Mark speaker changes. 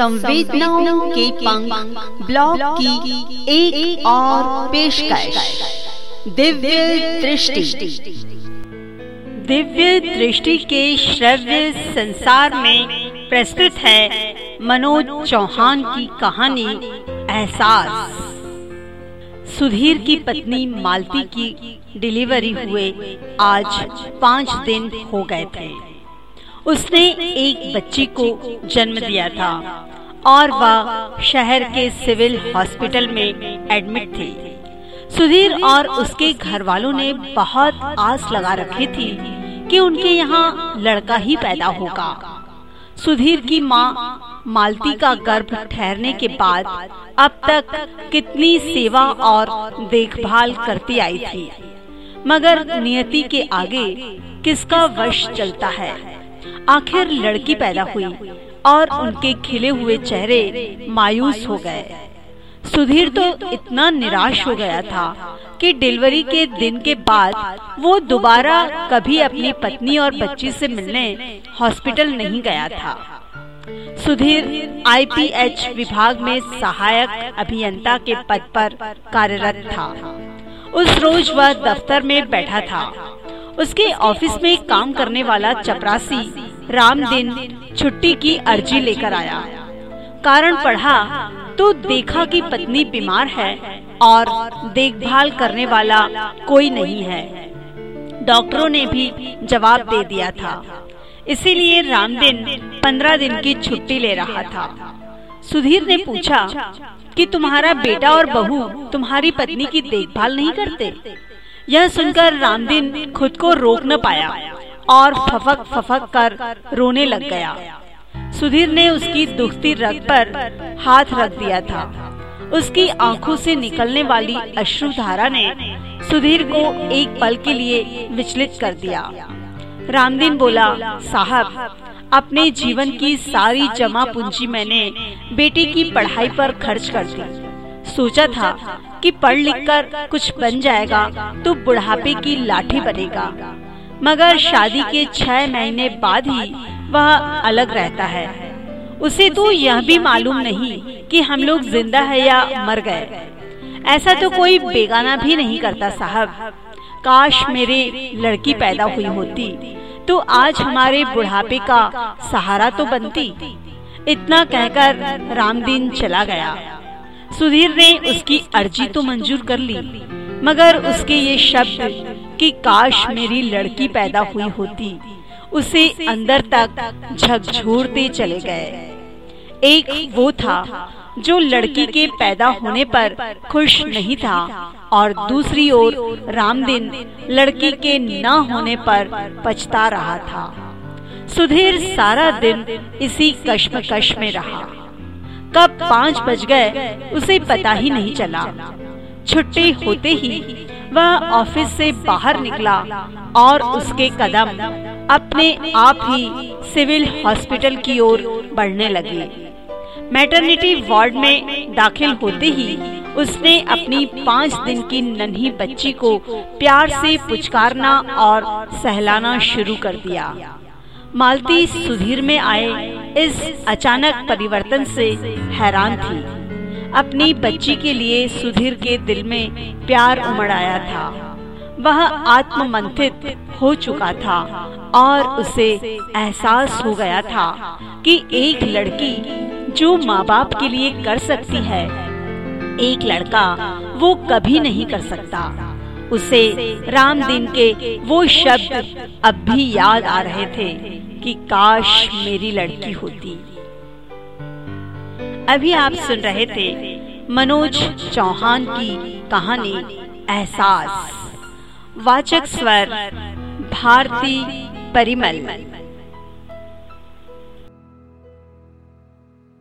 Speaker 1: संवेदनाओं के पंख ब्लॉग की एक, एक और पेशकश। दिव्य दृष्टि।
Speaker 2: दिव्य दृष्टि के श्रव्य संसार में प्रस्तुत है मनोज चौहान की कहानी एहसास। सुधीर की पत्नी मालती की डिलीवरी हुए आज पाँच दिन हो गए थे। उसने एक बच्ची को जन्म दिया था और वह शहर के सिविल हॉस्पिटल में एडमिट थी। सुधीर और उसके घर वालों ने बहुत आस लगा रखी थी कि उनके यहाँ लड़का ही पैदा होगा। सुधीर की माँ मालती का गर्भ ठहरने के बाद अब तक कितनी सेवा और देखभाल करती आई थी। मगर नियति के आगे किसका वश चलता है? आखिर लड़की पैदा हुई और उनके खिले हुए चेहरे मायूस हो गए। सुधीर तो इतना निराश हो गया था कि डिलीवरी के दिन के बाद वो दोबारा कभी अपनी पत्नी और बच्ची से मिलने हॉस्पिटल नहीं गया था। सुधीर आईपीएच विभाग में सहायक अभियंता के पद पर कार्यरत था। उस रोज वह दफ्तर में बैठा था। उसके ऑफ़िस में काम करने वाला चपरासी राम दिन छुट्टी की अर्जी लेकर आया। कारण पढ़ा तो देखा कि पत्नी बीमार है और देखभाल करने वाला कोई नहीं है। डॉक्टरों ने भी जवाब दे दिया था। इसीलिए रामदिन पंद्रह दिन की छुट्टी ले रहा था। सुधीर ने पूछा कि तुम्हारा बेटा और बहू तुम्हारी पत्नी की देखभाल नहीं करते। यह सुनकर रामदीन खुद को रोक न पाया और फफक फफक कर रोने लग गया। सुधीर ने उसकी दुखती रग पर हाथ रख दिया था। उसकी आँखों से निकलने वाली अश्रुधारा ने सुधीर को एक पल के लिए विचलित कर दिया। रामदीन बोला, साहब, अपने जीवन की सारी जमा पूंजी मैंने बेटी की पढ़ाई पर खर्च कर दी। सोचा था कि पढ़ लिख कर कुछ बन जाएगा तो बुढ़ापे की लाठी बनेगा। मगर शादी के छह महीने बाद ही वह अलग रहता है। उसे तो यह भी मालूम नहीं कि हम लोग ज़िंदा है या मर गए। ऐसा तो कोई बेगाना भी नहीं करता साहब। काश मेरे लड़की पैदा हुई होती तो आज हमारे बुढ़ापे का सहारा तो बनती। इतना कहकर रामदीन चला गया। सुधीर ने उसकी अर्जी तो मंजूर कर ली, मगर उसके ये शब्द कि काश मेरी लड़की पैदा हुई होती, उसे अंदर तक झकझोरते चले गए। एक वो था जो लड़की के पैदा होने पर खुश नहीं था, और दूसरी ओर रामदिन लड़की के न होने पर पछता रहा था। सुधीर सारा दिन इसी कश्मकश में रहा। कब पाँच बज गए, उसे पता ही नहीं चला। छुट्टी होते ही वह ऑफ़िस से बाहर निकला और उसके कदम अपने आप ही सिविल हॉस्पिटल की ओर बढ़ने लगे। मैटरनिटी वार्ड में दाखिल होते ही उसने अपनी पाँच दिन की नन्ही बच्ची को प्यार से पुचकारना और सहलाना शुरू कर दिया। मालती सुधीर में आए, इस अचानक परिवर्तन से हैरान थी। अपनी बच्ची के लिए सुधीर के दिल में प्यार उमड़ आया था। वह आत्ममंथित हो चुका था और उसे एहसास हो गया था कि एक लड़की जो माँ बाप के लिए कर सकती है, एक लड़का वो कभी नहीं कर सकता। उसे राम दिन के वो शब्द अब भी याद आ रहे थे कि काश मेरी लड़की होती। अभी आप सुन रहे थे मनोज चौहान की कहानी एहसास। वाचक स्वर, भारती परिमल।